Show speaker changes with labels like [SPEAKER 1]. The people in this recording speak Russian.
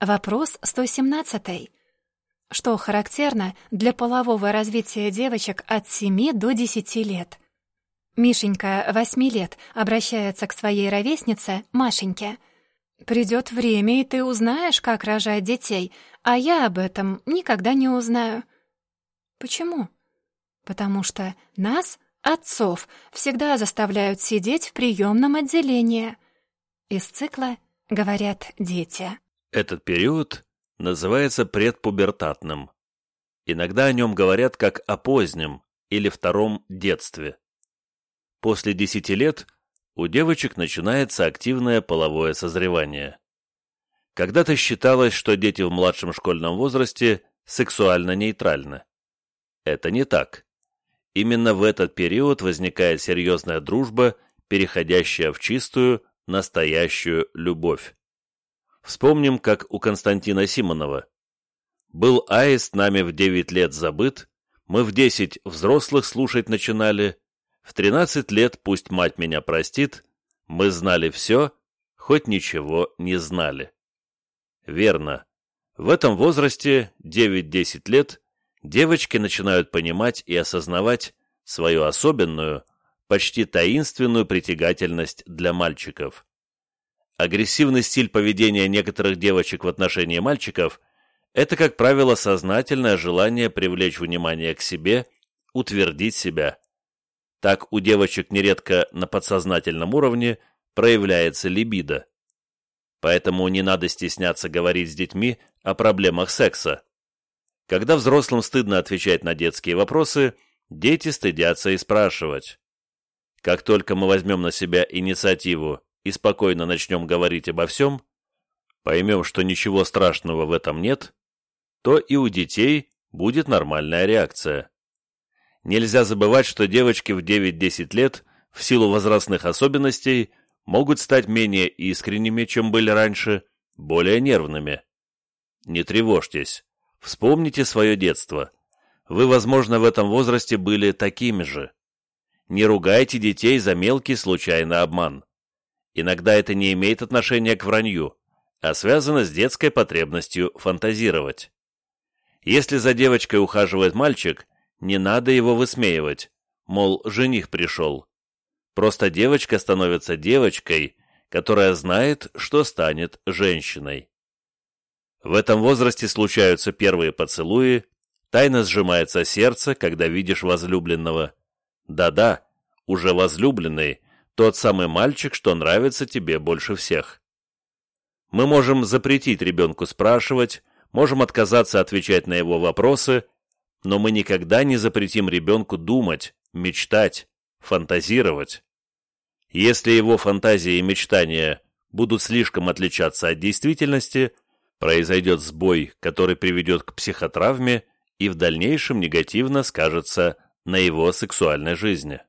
[SPEAKER 1] Вопрос 117. Что характерно для полового развития девочек от 7 до 10 лет? Мишенька, 8 лет, обращается к своей ровеснице, Машеньке. «Придет время, и ты узнаешь, как рожать детей, а я об этом никогда не узнаю». Почему? Потому что нас, отцов, всегда заставляют сидеть в приемном отделении. Из цикла «Говорят дети».
[SPEAKER 2] Этот период называется предпубертатным. Иногда о нем говорят как о позднем или втором детстве. После 10 лет у девочек начинается активное половое созревание. Когда-то считалось, что дети в младшем школьном возрасте сексуально нейтральны. Это не так. Именно в этот период возникает серьезная дружба, переходящая в чистую, настоящую любовь. Вспомним, как у Константина Симонова. Был аист нами в девять лет забыт, мы в десять взрослых слушать начинали, в тринадцать лет пусть мать меня простит, мы знали все, хоть ничего не знали. Верно. В этом возрасте, 9-10 лет, девочки начинают понимать и осознавать свою особенную, почти таинственную притягательность для мальчиков. Агрессивный стиль поведения некоторых девочек в отношении мальчиков – это, как правило, сознательное желание привлечь внимание к себе, утвердить себя. Так у девочек нередко на подсознательном уровне проявляется либидо. Поэтому не надо стесняться говорить с детьми о проблемах секса. Когда взрослым стыдно отвечать на детские вопросы, дети стыдятся и спрашивать. Как только мы возьмем на себя инициативу и спокойно начнем говорить обо всем, поймем, что ничего страшного в этом нет, то и у детей будет нормальная реакция. Нельзя забывать, что девочки в 9-10 лет в силу возрастных особенностей могут стать менее искренними, чем были раньше, более нервными. Не тревожьтесь, вспомните свое детство. Вы, возможно, в этом возрасте были такими же. Не ругайте детей за мелкий случайный обман. Иногда это не имеет отношения к вранью, а связано с детской потребностью фантазировать. Если за девочкой ухаживает мальчик, не надо его высмеивать, мол, жених пришел. Просто девочка становится девочкой, которая знает, что станет женщиной. В этом возрасте случаются первые поцелуи, тайно сжимается сердце, когда видишь возлюбленного. Да-да, уже возлюбленный, тот самый мальчик, что нравится тебе больше всех. Мы можем запретить ребенку спрашивать, можем отказаться отвечать на его вопросы, но мы никогда не запретим ребенку думать, мечтать, фантазировать. Если его фантазии и мечтания будут слишком отличаться от действительности, произойдет сбой, который приведет к психотравме и в дальнейшем негативно скажется на его сексуальной жизни.